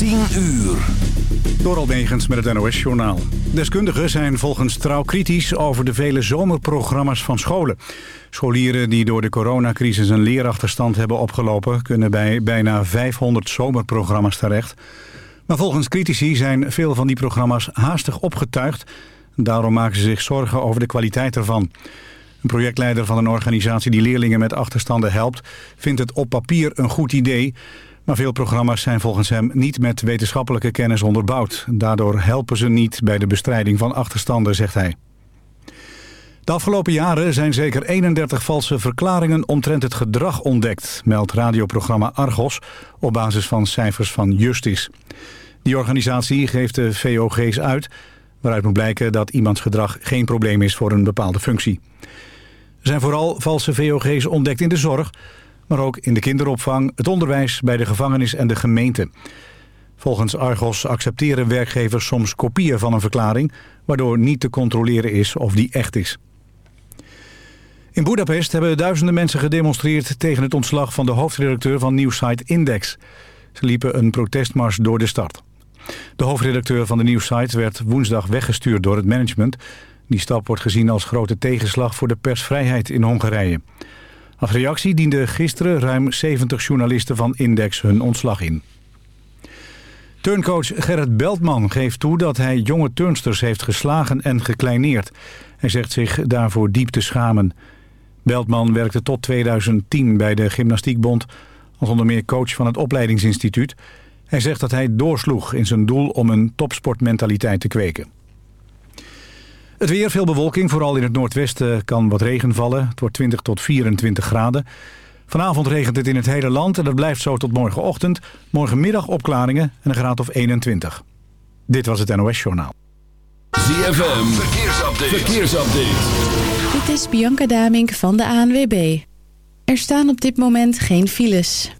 10 uur. Door met het NOS-journaal. Deskundigen zijn volgens Trouw kritisch over de vele zomerprogramma's van scholen. Scholieren die door de coronacrisis een leerachterstand hebben opgelopen... kunnen bij bijna 500 zomerprogramma's terecht. Maar volgens critici zijn veel van die programma's haastig opgetuigd. Daarom maken ze zich zorgen over de kwaliteit ervan. Een projectleider van een organisatie die leerlingen met achterstanden helpt... vindt het op papier een goed idee... Veel programma's zijn volgens hem niet met wetenschappelijke kennis onderbouwd. Daardoor helpen ze niet bij de bestrijding van achterstanden, zegt hij. De afgelopen jaren zijn zeker 31 valse verklaringen omtrent het gedrag ontdekt, meldt radioprogramma Argos op basis van cijfers van Justice. Die organisatie geeft de VOG's uit, waaruit moet blijken dat iemands gedrag geen probleem is voor een bepaalde functie. Er zijn vooral valse VOG's ontdekt in de zorg, maar ook in de kinderopvang, het onderwijs, bij de gevangenis en de gemeente. Volgens Argos accepteren werkgevers soms kopieën van een verklaring... waardoor niet te controleren is of die echt is. In Budapest hebben duizenden mensen gedemonstreerd... tegen het ontslag van de hoofdredacteur van nieuwsite Index. Ze liepen een protestmars door de stad. De hoofdredacteur van de nieuwsite werd woensdag weggestuurd door het management. Die stap wordt gezien als grote tegenslag voor de persvrijheid in Hongarije. Als reactie dienden gisteren ruim 70 journalisten van Index hun ontslag in. Turncoach Gerrit Beltman geeft toe dat hij jonge turnsters heeft geslagen en gekleineerd. Hij zegt zich daarvoor diep te schamen. Beltman werkte tot 2010 bij de Gymnastiekbond als onder meer coach van het opleidingsinstituut. Hij zegt dat hij doorsloeg in zijn doel om een topsportmentaliteit te kweken. Het weer, veel bewolking. Vooral in het noordwesten kan wat regen vallen. Het wordt 20 tot 24 graden. Vanavond regent het in het hele land en dat blijft zo tot morgenochtend. Morgenmiddag opklaringen en een graad of 21. Dit was het NOS Journaal. ZFM, verkeersupdate. verkeersupdate. Dit is Bianca Damink van de ANWB. Er staan op dit moment geen files.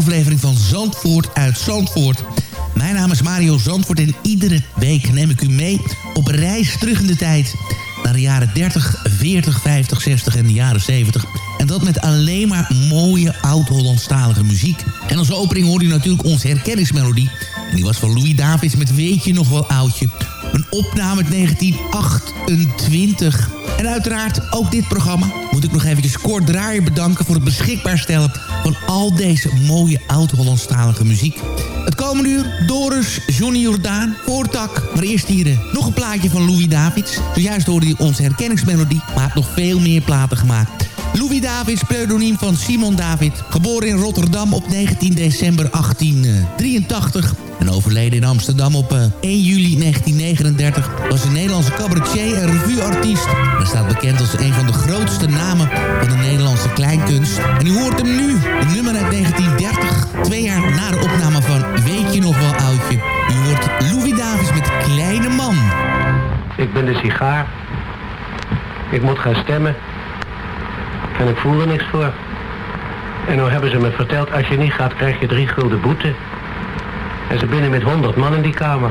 aflevering van Zandvoort uit Zandvoort. Mijn naam is Mario Zandvoort en iedere week neem ik u mee op reis terug in de tijd. Naar de jaren 30, 40, 50, 60 en de jaren 70. En dat met alleen maar mooie oud-Hollandstalige muziek. En als opening hoorde u natuurlijk onze herkenningsmelodie. En die was van Louis Davids met Weet je nog wel oudje. Een opname uit 1928. En uiteraard ook dit programma moet ik nog eventjes kort draaien bedanken... voor het beschikbaar stellen van al deze mooie oud-Hollandstalige muziek. Het komende uur Doris, Johnny Jordaan, Voortak. Maar eerst hier eh, nog een plaatje van Louis Davids. Zojuist hoorde je onze herkenningsmelodie, maar nog veel meer platen gemaakt. Louis Davids, pseudoniem van Simon David. Geboren in Rotterdam op 19 december 1883 en overleden in Amsterdam op eh, 1 juli 1939... was een Nederlandse cabaretier en revueartiest. Hij staat bekend als een van de grootste namen van de Nederlandse kleinkunst. En u hoort hem nu, nummer uit 1930... twee jaar na de opname van Weet je nog wel oudje. U hoort Louis Davids met Kleine Man. Ik ben de sigaar. Ik moet gaan stemmen. En ik voel er niks voor. En nou hebben ze me verteld, als je niet gaat, krijg je drie gulden boete. En ze binnen met honderd man in die kamer.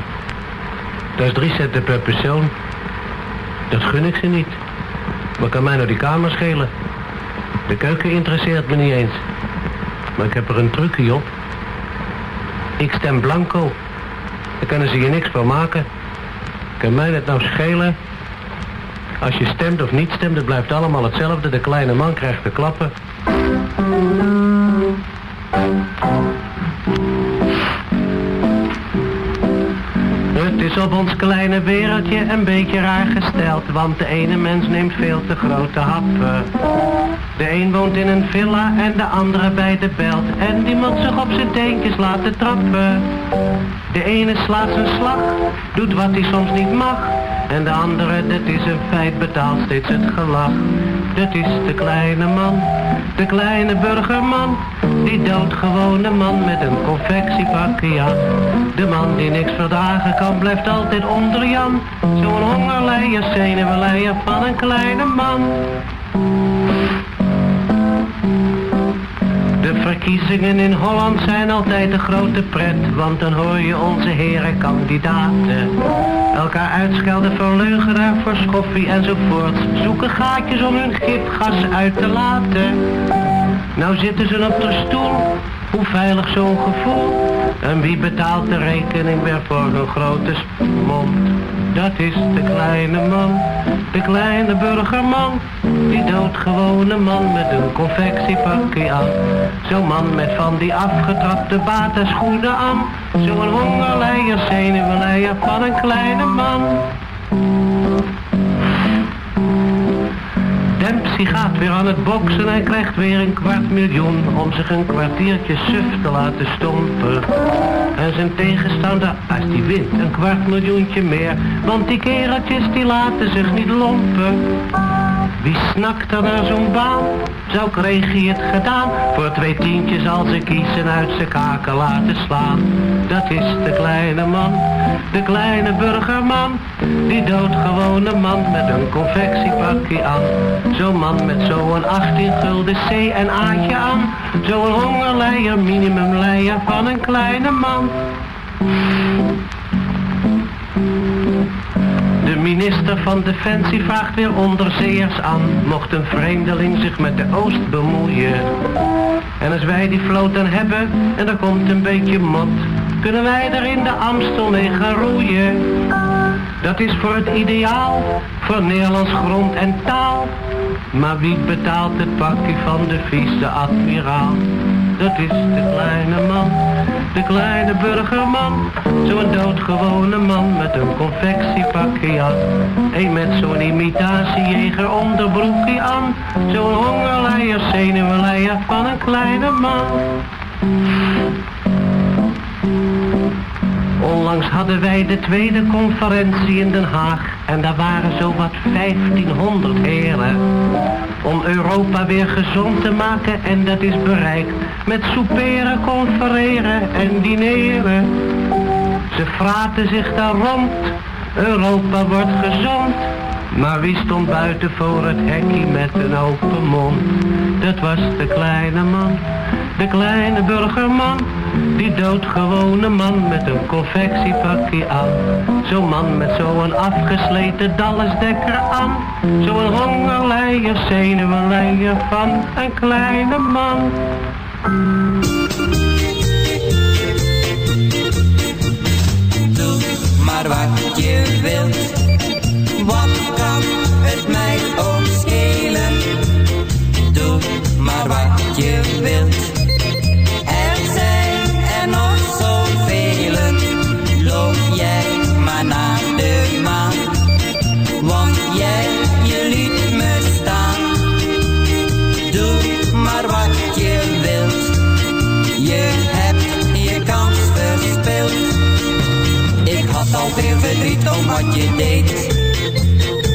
Dat is drie centen per persoon. Dat gun ik ze niet. Wat kan mij nou die kamer schelen? De keuken interesseert me niet eens. Maar ik heb er een trucje op. Ik stem blanco. Daar kunnen ze je niks van maken. Kan mij dat nou schelen? Als je stemt of niet stemt, het blijft allemaal hetzelfde. De kleine man krijgt de klappen. Op ons kleine wereldje een beetje raar gesteld, want de ene mens neemt veel te grote happen. De een woont in een villa en de andere bij de belt, en die moet zich op zijn teentjes laten trappen. De ene slaat zijn slag, doet wat hij soms niet mag, en de andere, dat is een feit, betaalt steeds het gelach. Dat is de kleine man, de kleine burgerman, die doodgewone man met een confectiepakje aan. De man die niks verdragen kan, blijft altijd onder Jan. Zo'n hongerleier, zenuwenleier van een kleine man. Verkiezingen in Holland zijn altijd een grote pret, want dan hoor je onze heren kandidaten. Elkaar uitschelden voor leugenaar, voor schoffie enzovoort. Zoeken gaatjes om hun gifgas uit te laten. Nou zitten ze op de stoel, hoe veilig zo'n gevoel. En wie betaalt de rekening weer voor hun grote mond? Dat is de kleine man, de kleine burgerman. Die doodgewone man met een confectiepakje aan. Zo'n man met van die afgetrapte schoenen aan. Zo'n hongerleier, zenuwenleier van een kleine man. Dempsey gaat weer aan het boksen en krijgt weer een kwart miljoen om zich een kwartiertje suf te laten stompen. En zijn tegenstander, als die wint, een kwart miljoentje meer, want die kereltjes die laten zich niet lompen. Wie snakt er naar zo'n baan? Zo kreeg hij het gedaan. Voor twee tientjes als ze kiezen uit zijn kaken laten slaan. Dat is de kleine man, de kleine burgerman. Die doodgewone man met een confectiepakje aan. Zo'n man met zo'n 18 gulden C en A'tje aan. Zo'n hongerleier, minimumleier van een kleine man. Minister van Defensie vraagt weer onderzeeërs aan. Mocht een vreemdeling zich met de Oost bemoeien. En als wij die vloot dan hebben en er komt een beetje mot. Kunnen wij er in de Amstel mee gaan roeien. Dat is voor het ideaal, voor Nederlands grond en taal. Maar wie betaalt het pakje van de vice-admiraal? Dat is de kleine man, de kleine burgerman. Zo'n doodgewone man met een confectiepakje aan. Een met zo'n imitatiejeger onderbroekje aan. Zo'n hongerleier, zenuwenleier van een kleine man. Onlangs hadden wij de tweede conferentie in Den Haag en daar waren zo wat 1500 heren. Om Europa weer gezond te maken en dat is bereikt met souperen, confereren en dineren. Ze fraten zich daar rond, Europa wordt gezond. Maar wie stond buiten voor het hekje met een open mond? Dat was de kleine man, de kleine burgerman. Die doodgewone man met een confectiepakje aan. Zo'n man met zo'n afgesleten dallesdekker aan. Zo'n hongerleier, zenuwenleier van een kleine man. Doe maar wat je wilt. Wat je deed.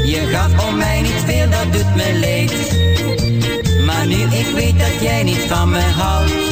Je gaf om mij niet veel, dat doet me leed. Maar nu ik weet dat jij niet van me houdt.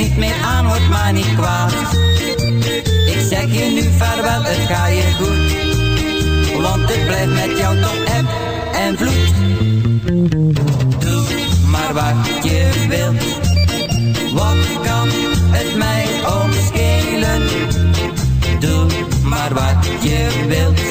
Niet meer aan, word maar niet kwaad. Ik zeg je nu vaarwel, het ga je goed. Want het blijft met jou toch eb en vloed. wilt. Wat kan het mij ook schelen? Doe maar wat je wilt.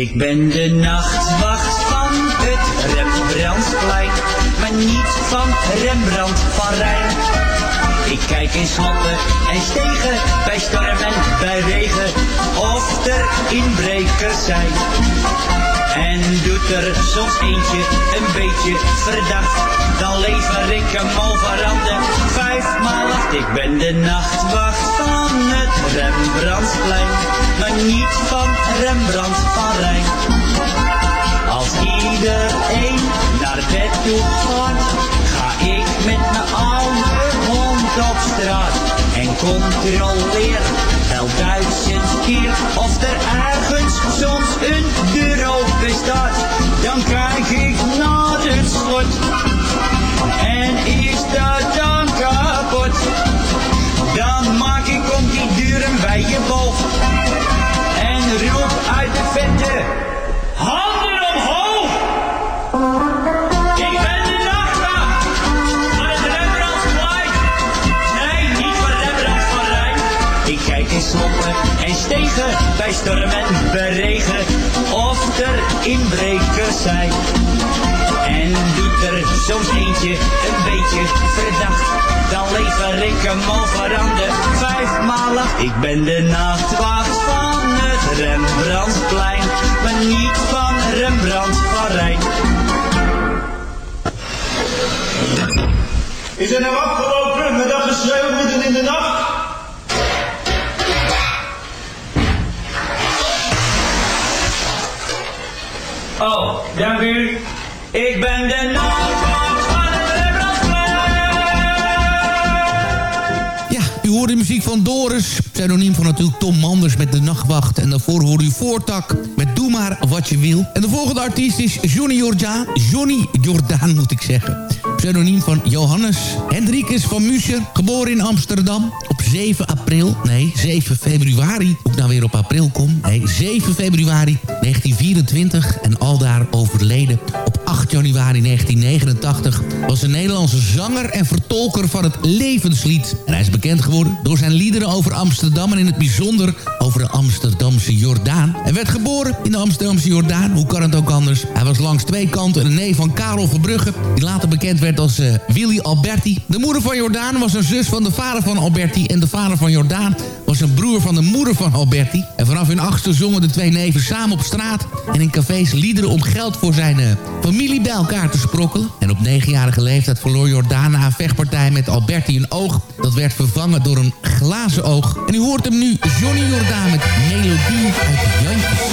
Ik ben de nachtwacht van het Rembrandtplein, maar niet van Rembrandt van Rijn. Ik kijk in slotten en stegen, bij storm en bij regen, of er inbrekers zijn. En doet er soms eentje een beetje verdacht, dan lever ik hem over aan de vijfmaal acht. Ik ben de nachtwacht van het Rembrandtplein, maar niet van Rembrandt van Rijn. Als iedereen naar bed toe gaat, ga ik met mijn hond op straat en controleer wel duizend keer of er ergens soms een deur open staat. Dan kijk ik het slot en is dat dan kapot? Dan maak ik om die deuren bij je boog en roep uit de vette. En stegen, bij storm en bij regen, of er inbrekers zijn. En doet er soms eentje een beetje verdacht, dan lever ik hem de vijfmaal acht. Ik ben de nachtwacht van het Rembrandtplein, maar niet van Rembrandt van Rijn. Is er nou afgelopen met dat geschreeuw midden in de nacht? Oh, dank u. Ik ben de nachtwacht van het Ja, u hoort de muziek van Doris. Pseudoniem van natuurlijk Tom Manders met De Nachtwacht. En daarvoor hoorde u Voortak met Doe maar wat je wil. En de volgende artiest is Johnny Jordaan. Johnny Jordaan moet ik zeggen. Pseudoniem van Johannes Hendrikus van Muscher. Geboren in Amsterdam op 7 april. Nee, 7 februari. Hoe ik nou weer op april kom. Nee, 7 februari 1924. En aldaar overleden op 8 januari 1989. Was een Nederlandse zanger en vertolker van het levenslied. En hij is bekend geworden door zijn liederen over Amsterdam... en in het bijzonder over de Amsterdamse Jordaan. Hij werd geboren in de Amsterdamse Jordaan. Hoe kan het ook anders? Hij was langs twee kanten een neef van Karel Verbrugge... die later bekend werd als eh, Willy Alberti. De moeder van Jordaan was een zus van de vader van Alberti... en de vader van Jordaan was een broer van de moeder van Alberti. En vanaf hun achtste zongen de twee neven samen op straat... en in cafés liederen om geld voor zijn eh, familie bij elkaar te sprokkelen. En op negenjarige leeftijd verloor Jordaan na een vechtpartij met Alberti een oog. Dat werd vervangen door een glazen oog. En u hoort hem nu, Johnny Jordaan met Melodie uit Jantjes.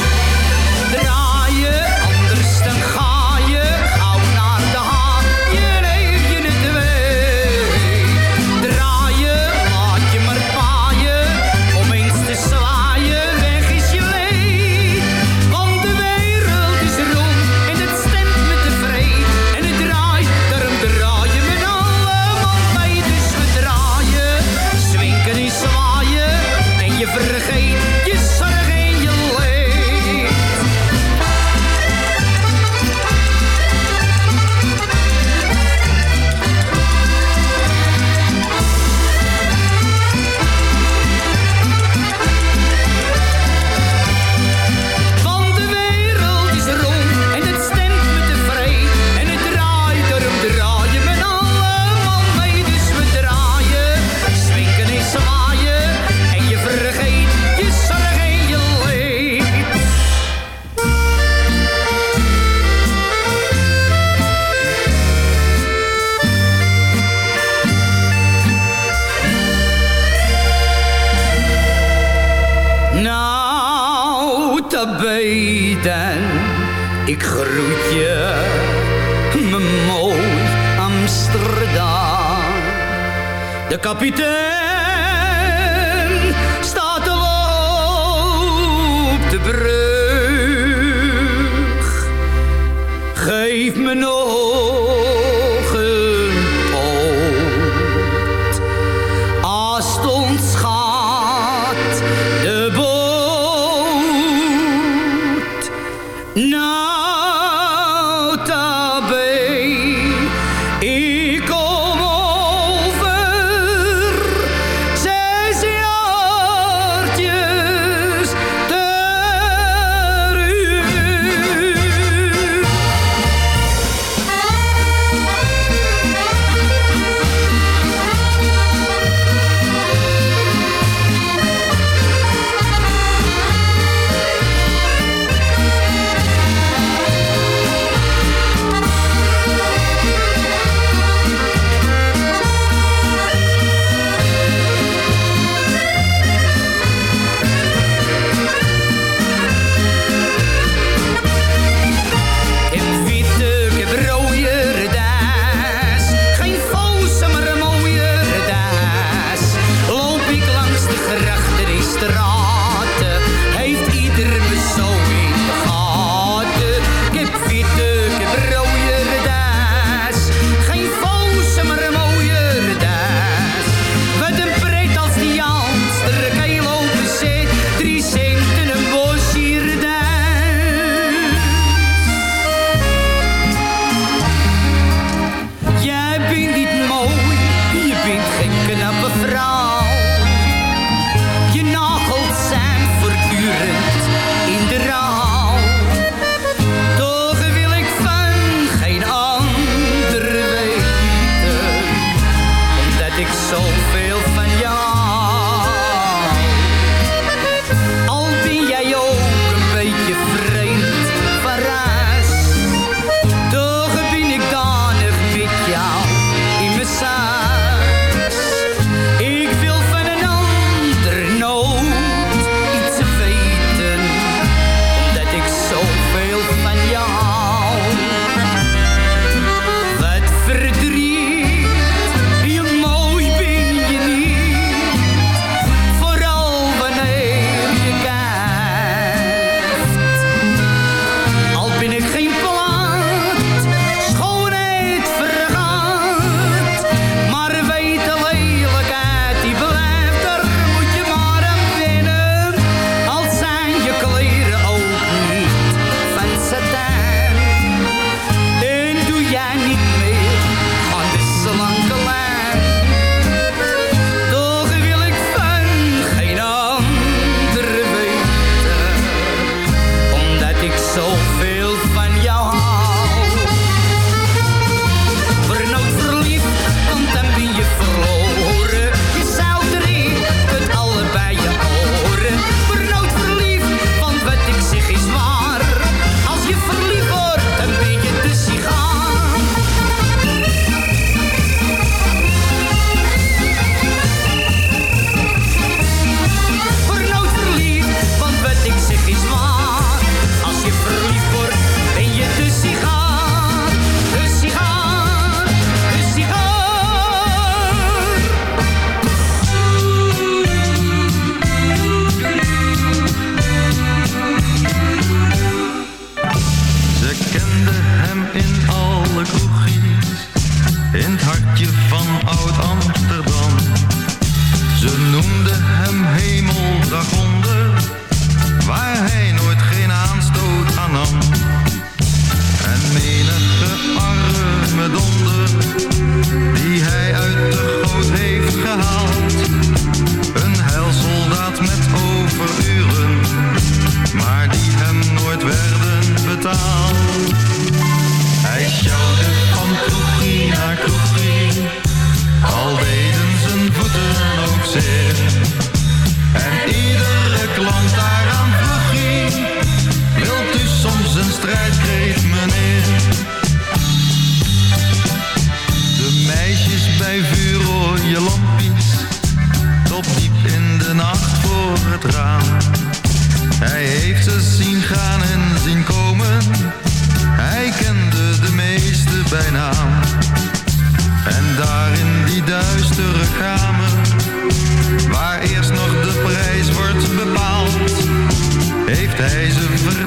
Hij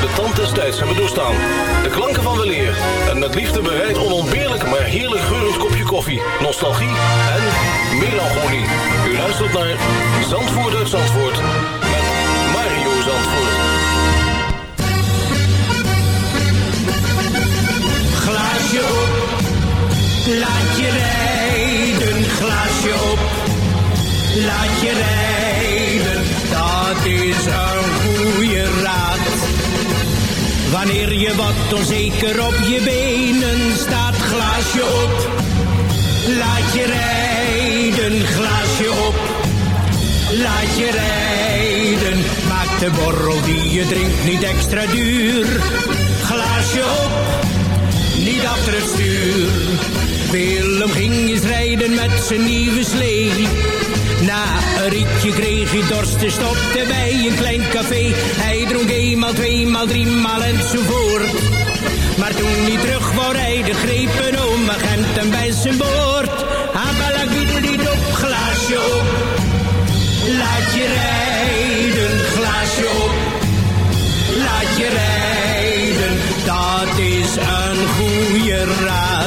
de tand des tijds hebben doorstaan. De klanken van weleer en met liefde bereid onontbeerlijk maar heerlijk geurend kopje koffie, nostalgie en melancholie. U luistert naar Zandvoort uit Zandvoort met Mario Zandvoort. Glaasje op, laat je rijden. Glaasje op, laat je rijden. Dat is een goede raad. Wanneer je wat onzeker op je benen staat, glaasje op. Laat je rijden, glaasje op. Laat je rijden, maak de borrel die je drinkt niet extra duur. Glaasje op, niet achter het stuur. Willem ging eens rijden met zijn nieuwe slee. Na een ritje kreeg hij dorst en stopte bij een klein café. Hij dronk eenmaal, tweemaal, driemaal enzovoort. Maar toen hij terug wou rijden, greep een oom agent hem bij zijn boord. Abalagiddelidop, glaasje op. Laat je rijden, glaasje op. Laat je rijden, dat is een goede raad.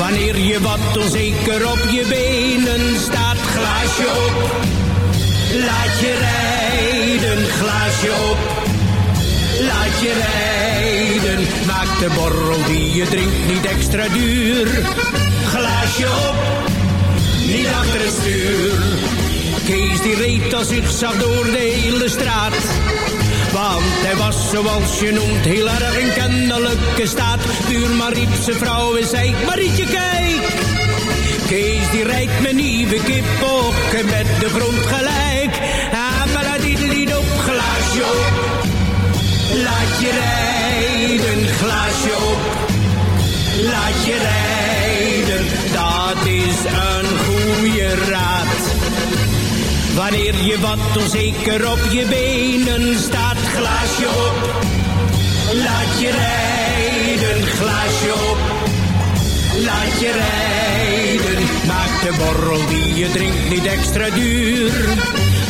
Wanneer je wat onzeker op je benen staat, glaasje op. Laat je rijden, glaasje op. Laat je rijden, maak de borrel die je drinkt niet extra duur. Glaasje op, niet achter het stuur. Kees die reed als zag door de hele straat. Want hij was zoals je noemt heel erg in kennelijke staat. Buurman riep zijn vrouw en zei, Marietje kijk. Kees die rijdt mijn nieuwe kippokken met de grond gelijk. Abaladidelidop, glaasje op. Laat je rijden, glaasje op. Laat je rijden, dat is een goede raad. Wanneer je wat onzeker op je benen staat, glaasje op. Laat je rijden, glaasje op. Laat je rijden, maak de borrel die je drinkt niet extra duur.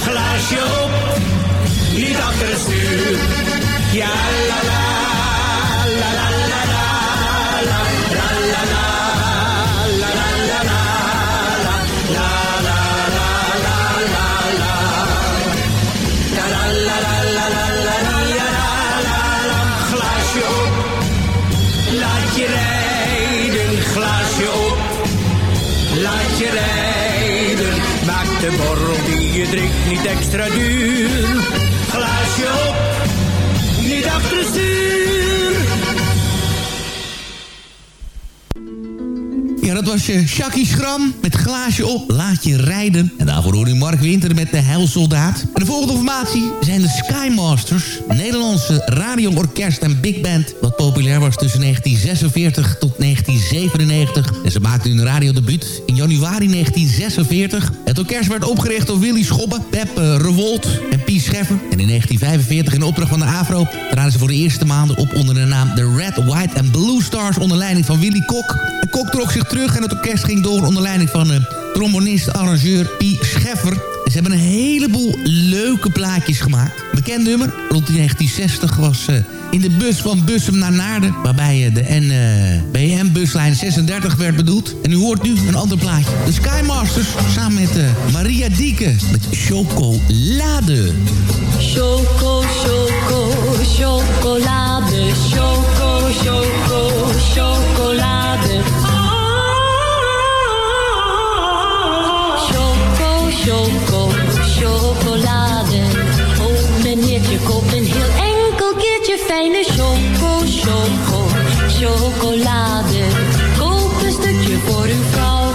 Glaasje op, niet achter het stuur. Ja la la, de borrel die je drinkt niet extra duur. Glaasje op, niet achter stuur. Ja, dat was uh, Shaki Schram met glaasje op, laat je rijden. En daarvoor hoor u Mark Winter met de Heilsoldaat. En de volgende formatie zijn de Skymasters. Nederlandse radioorkest en big band... wat populair was tussen 1946 tot 1997. En ze maakten hun radiodebuut in januari 1946. Het orkest werd opgericht door Willy Schobbe, Pep uh, Rewold en Pies Scheffer. En in 1945 in opdracht van de AVRO... traden ze voor de eerste maanden op onder de naam The Red, White and Blue Stars... onder leiding van Willy Kok. En Kok trok zich terug en het orkest ging door onder leiding van uh, trombonist-arrangeur Pie Scheffer. Ze hebben een heleboel leuke plaatjes gemaakt. Bekend nummer, rond 1960 was uh, in de bus van Bussum naar Naarden... waarbij uh, de NBM-buslijn 36 werd bedoeld. En u hoort nu een ander plaatje. De Skymasters samen met Maria Dieke met Chocolade. Choco, choco, chocolade, choco, choco, chocolade. choco, chocolade. Fijne choco, choco, chocolade. Koop een stukje voor uw vrouw.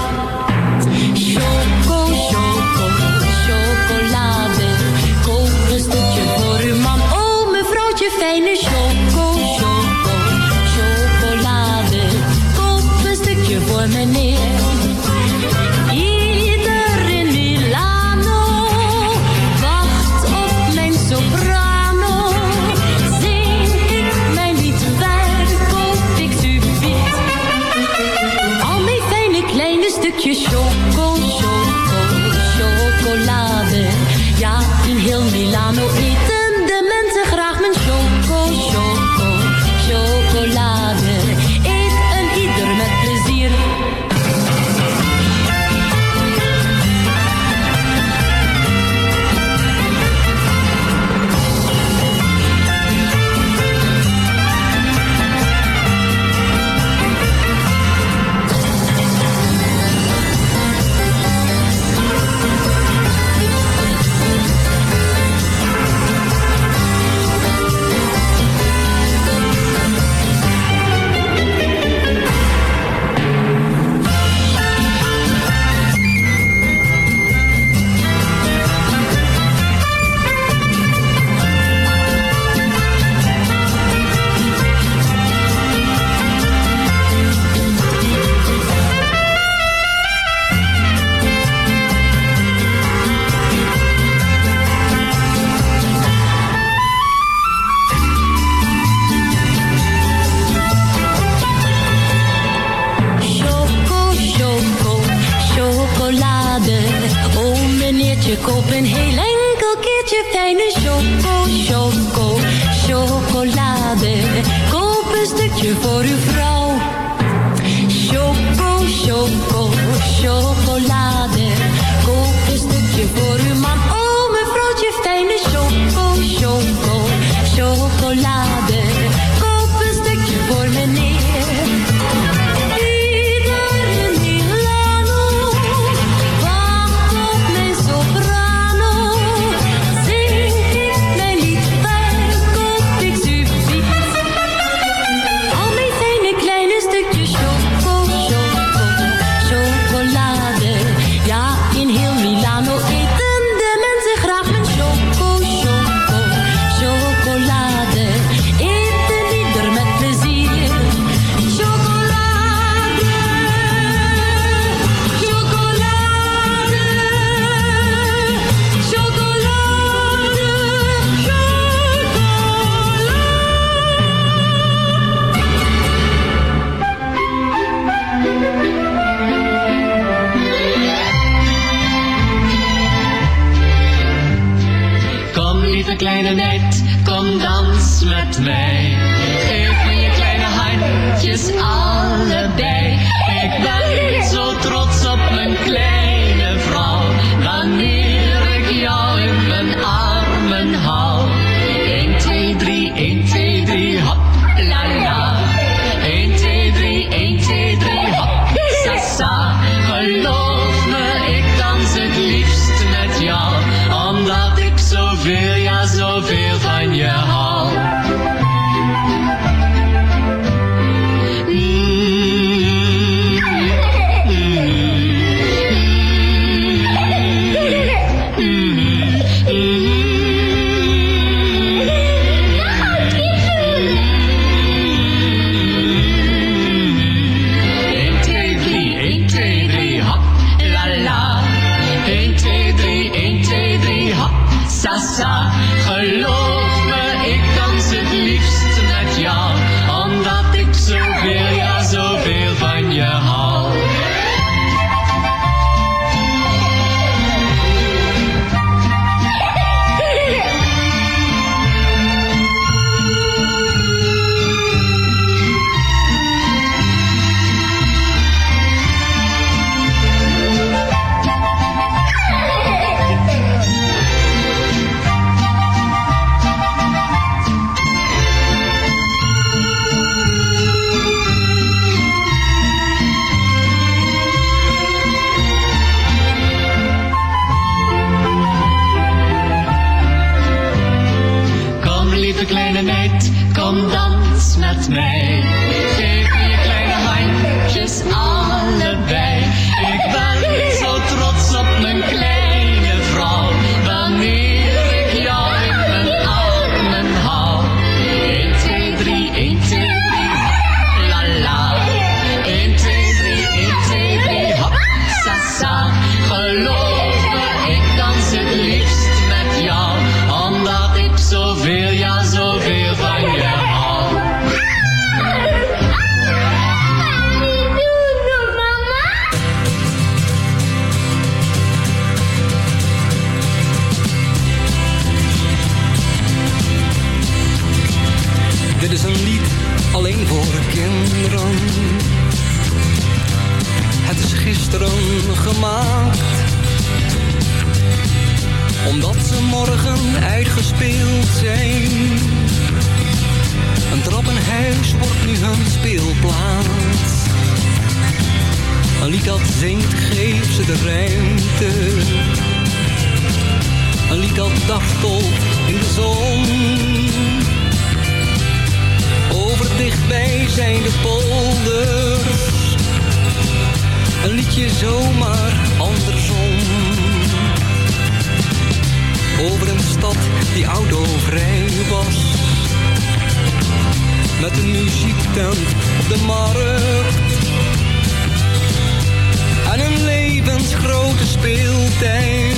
Speeltuin.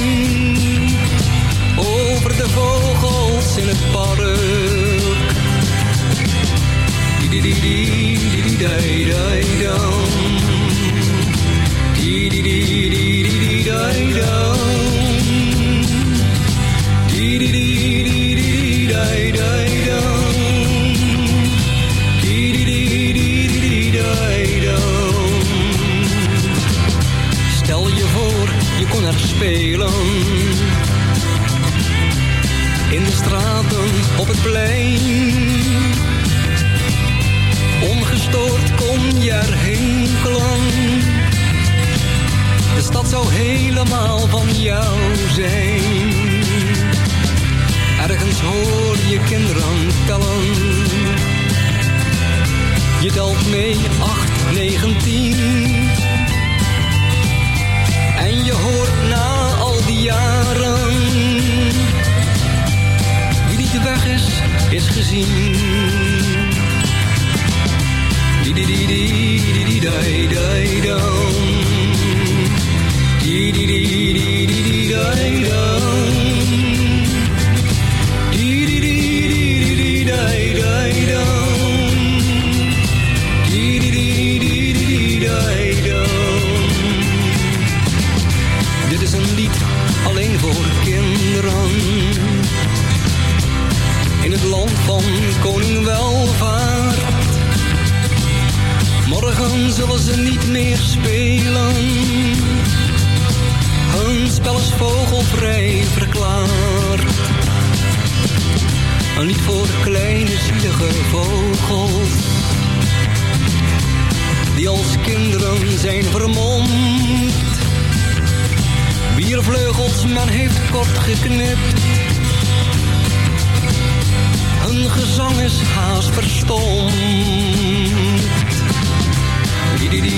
Over de vogels in het park. Plein. Ongestoord kon je er hinkelen. De stad zou helemaal van jou zijn. Ergens hoor je kinderen tellen. Je telt mee 8, 9, 10. En je hoort na al die jaren. Gezien. Di di di di di di dai dai dam. Di di di di di di dai dam. Zullen ze niet meer spelen. Hun spel is vogelvrij verklaard. Een lied voor kleine zielige vogels. Die als kinderen zijn vermomd. Wier vleugels men heeft kort geknipt. Hun gezang is haast verstomd. Di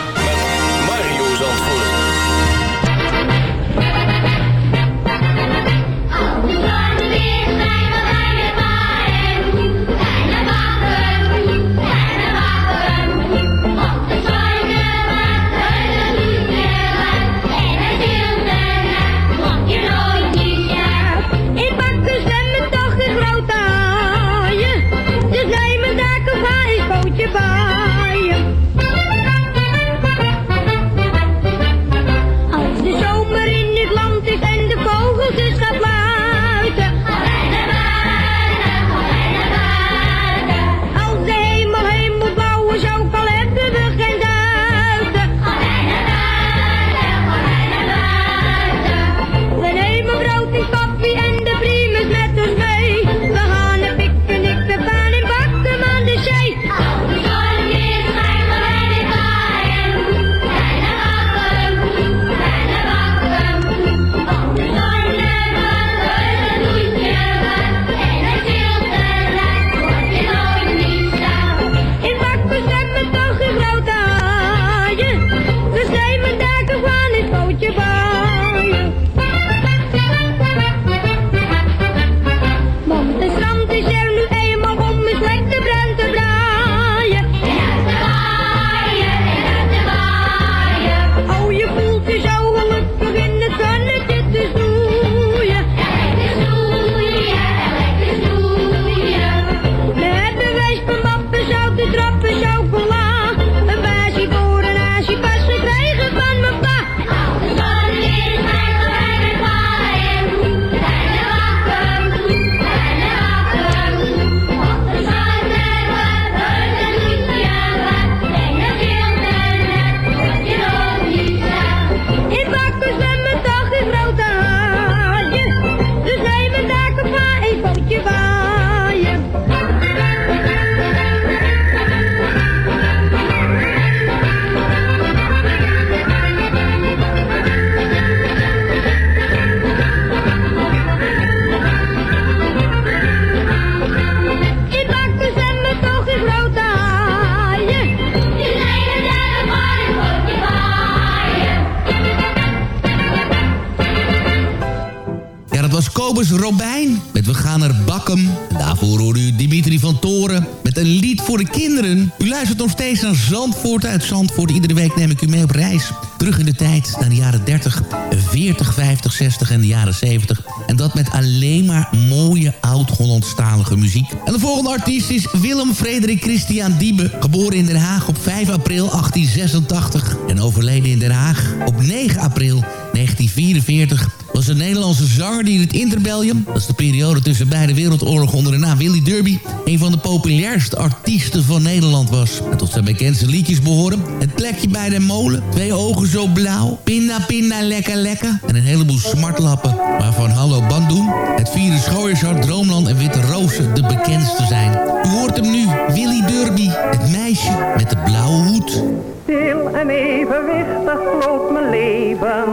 Zandvoort. Iedere week neem ik u mee op reis. Terug in de tijd naar de jaren 30, 40, 50, 60 en de jaren 70. En dat met alleen maar mooie oud-Hollandstalige muziek. En de volgende artiest is Willem Frederik Christian Diebe. Geboren in Den Haag op 5 april 1886. En overleden in Den Haag op 9 april 1944 was een Nederlandse zanger die in het interbellum... dat is de periode tussen beide wereldoorlogen onder de naam Willy Derby... een van de populairste artiesten van Nederland was. En tot zijn bekendste liedjes behoren... Het plekje bij de molen, Twee ogen zo blauw... Pinda pinda lekker lekker... en een heleboel smartlappen... waarvan Hallo Bandoen, Het vierde schooiershart, Droomland en Witte Rozen de bekendste zijn. U hoort hem nu, Willy Derby, het meisje met de blauwe hoed. Stil en evenwichtig vloot mijn leven.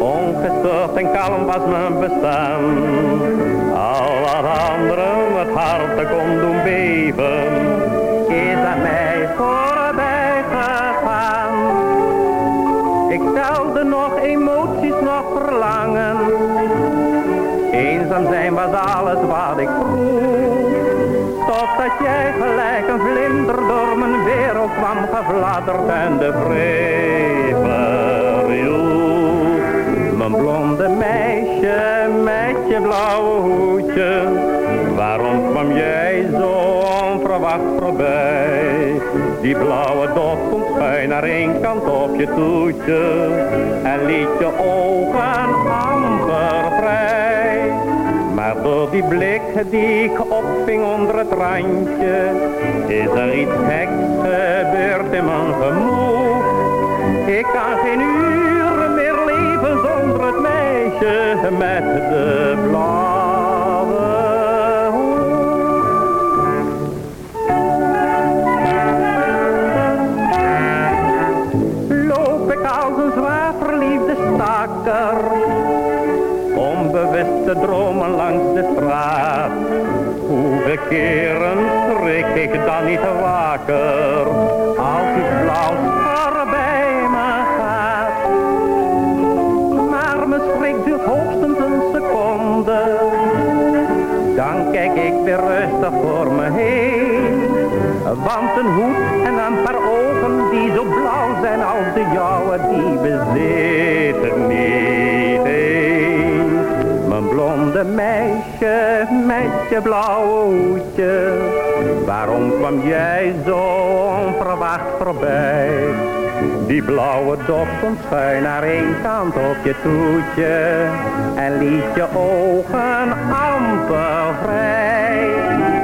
Ongestoord en kalm was mijn bestaan. Hart kon doen beven, is aan mij voorbij gegaan. Ik telde nog emoties, nog verlangen. Eenzaam zijn was alles wat ik vroeg. Totdat jij gelijk een vlinder door mijn wereld kwam gefladderd en de vrever. Mijn blonde meisje met je blauwe hoedje, waarom kwam jij zo onverwacht voorbij? Die blauwe dot komt schuin naar één kant op je toetje en liet je ogen amper vrij. Maar door die blik die ik opving onder het randje, is er iets geks mijn gemoed. Ik kan geen uren meer leven zonder het meisje met de blauwe dromen langs de straat. Hoeveel keren schrik ik dan niet wakker, als iets blauws voorbij me gaat. Maar mijn schrik duurt hoogstens een seconde, dan kijk ik weer rustig voor me heen. Want een hoed en een paar ogen die zo blauw zijn als de jouwe, meisje, met je blauwe hoedje, waarom kwam jij zo onverwacht voorbij? Die blauwe dop stond schuin naar één kant op je toetje en liet je ogen amper vrij.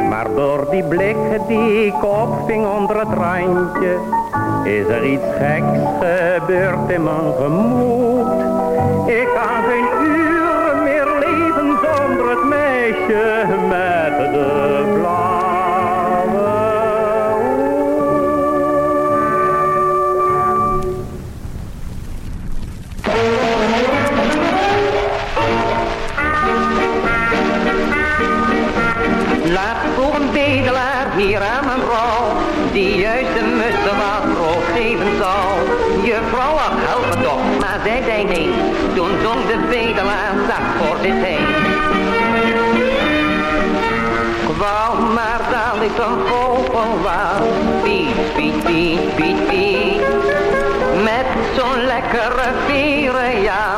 Maar door die blik die ik opving onder het randje, is er iets geks gebeurd in mijn gemoed. Ik kan geen uren meisje met de blauwe Laat voor een bedelaar hier aan mijn vrouw, die juist de mussen wat brood geven zal. Je vrouw had helpen toch, maar zij zei nee, toen zong de bedelaar zacht voor dit heen. Wou maar dat ik een vogel was, piet, piet, piet, piet, piet. Met zo'n lekkere vieren, ja,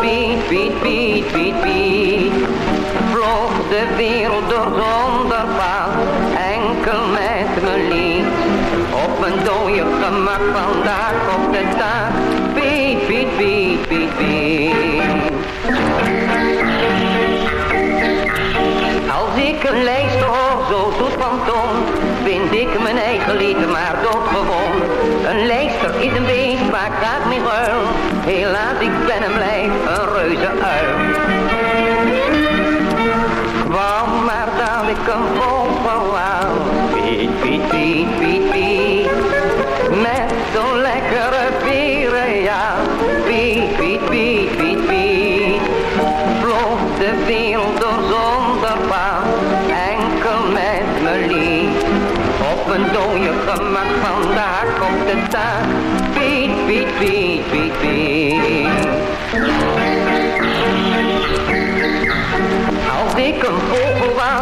piet, piet, piet, piet, piet vloog de wereld door zonder paal, enkel met mijn lied. Op mijn dode gemak vandaag op de taak, piet, piet, piet, piet, piet. Als ik een mijn lied maar doodgewoon. Een lijster is een beest, ik graag niet ruil. Helaas, ik ben en blijf een reuze uil. Gemak vandaag op de taak. Piet, piet, piet, piet, piet. Als ik een vogel was.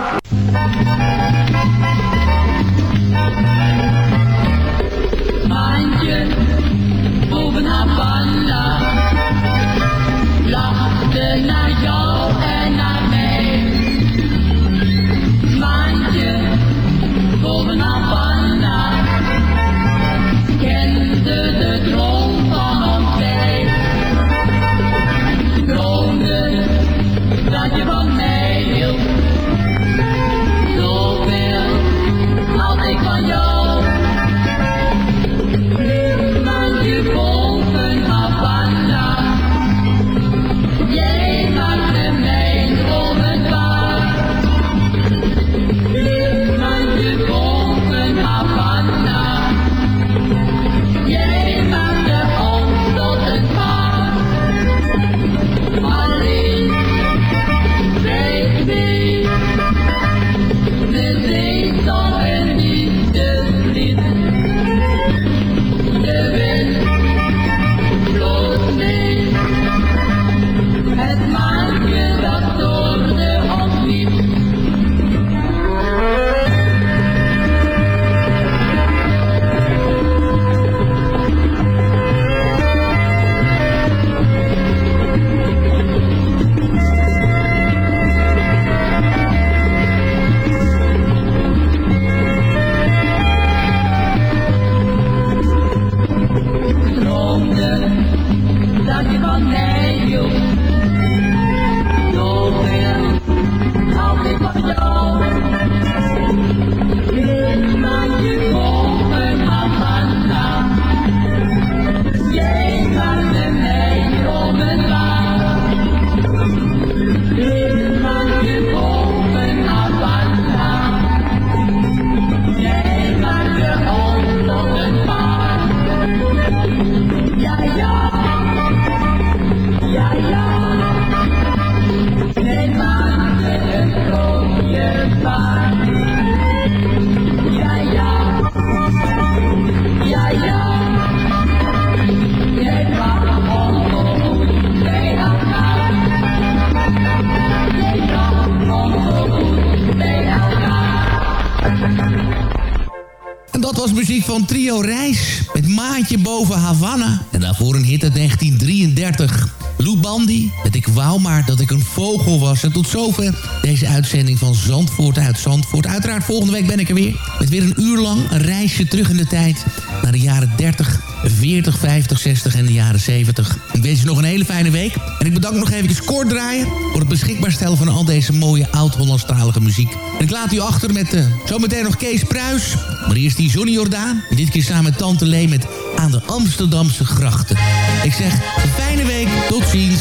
Zover deze uitzending van Zandvoort uit Zandvoort. Uiteraard volgende week ben ik er weer. Met weer een uur lang een reisje terug in de tijd. Naar de jaren 30, 40, 50, 60 en de jaren 70. Ik wens je nog een hele fijne week. En ik bedank nog even Kort Draaien... voor het beschikbaar stellen van al deze mooie oud-Hollandstalige muziek. En ik laat u achter met uh, zometeen nog Kees Pruis. Maar eerst die Johnny Jordaan. Dit keer samen met Tante Lee met Aan de Amsterdamse Grachten. Ik zeg, een fijne week. Tot ziens.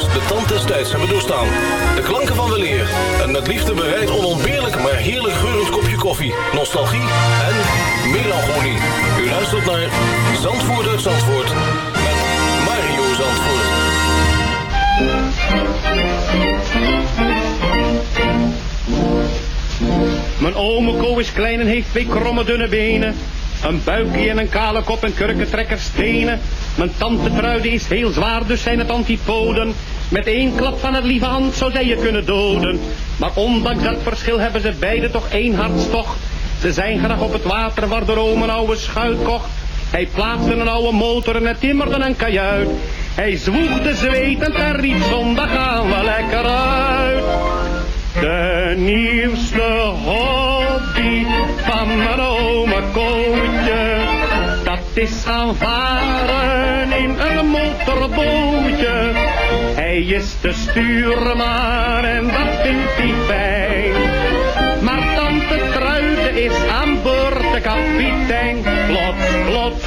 de tand des tijds hebben doorstaan. De klanken van weleer en met liefde bereid onontbeerlijk maar heerlijk geurend kopje koffie, nostalgie en melancholie. U luistert naar Zandvoort uit Zandvoort met Mario Zandvoort. Mijn ome Ko is klein en heeft twee kromme dunne benen. Een buikje en een kale kop en kurkentrekkerstenen. Mijn tante Truide is heel zwaar, dus zijn het antipoden. Met één klap van het lieve hand zou zij je kunnen doden. Maar ondanks dat verschil hebben ze beide toch één hartstocht. Ze zijn graag op het water waar de oom een oude schuit kocht. Hij plaatste een oude motor en hij timmerde een kajuit. Hij zwoegde zwetend en riep zondag gaan we lekker uit. De nieuwste hobby van mijn oma Kootje, dat is gaan varen in een motorbootje. Hij is de stuurman en dat vindt hij fijn. Maar tante Truide is aan boord de kapitein. Plots, plots.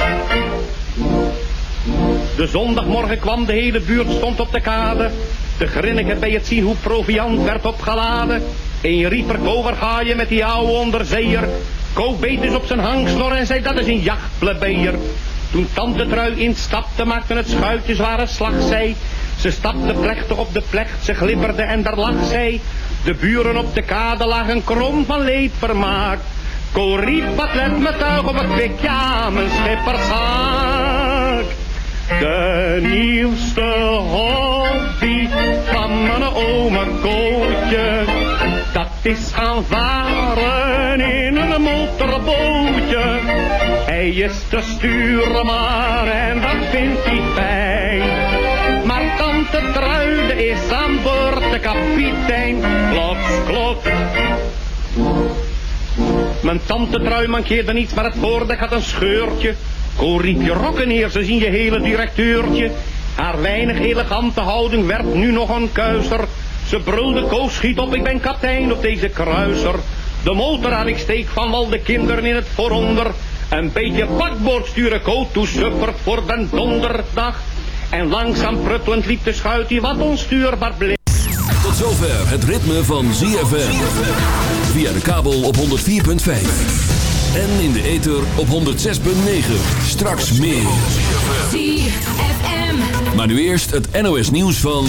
De zondagmorgen kwam de hele buurt stond op de kade. De grinniken bij het zien hoe proviand werd opgeladen. Een rieper kovergaaien met die oude onderzeeër. Kook beet dus op zijn hangsnor en zei dat is een jachtplebeer. Toen tante Trui instapte maakte het schuitje zware slag zij. Ze stapte plechtig op de plecht, ze glibberde en daar lag zij. De buren op de kade lagen krom van leedvermaak. Ko riep, wat let me tuig op het kwik, ja, mijn. De nieuwste hobby van mijn oma Kootje, dat is gaan varen in een motorbootje. Hij is de stuurman en dat vindt hij fijn. Maar tante Truide is aan boord de kapitein. Kloks, kloks. Mijn tante Trui mankeerde niets, maar het voordek had een scheurtje. Ko riep je rokken neer, ze zien je hele directeurtje. Haar weinig elegante houding werd nu nog een kuiser. Ze brulde, Ko schiet op, ik ben kapitein op deze kruiser. De motor aan ik steek van al de kinderen in het vooronder. Een beetje bakboord sturen, Ko toesuffert voor den donderdag. En langzaam pruttelend liep de schuit die wat onstuurbaar bleef. Tot zover het ritme van ZFM. Via de kabel op 104.5. En in de ether op 106.9. Straks meer. ZFM. Maar nu eerst het NOS nieuws van...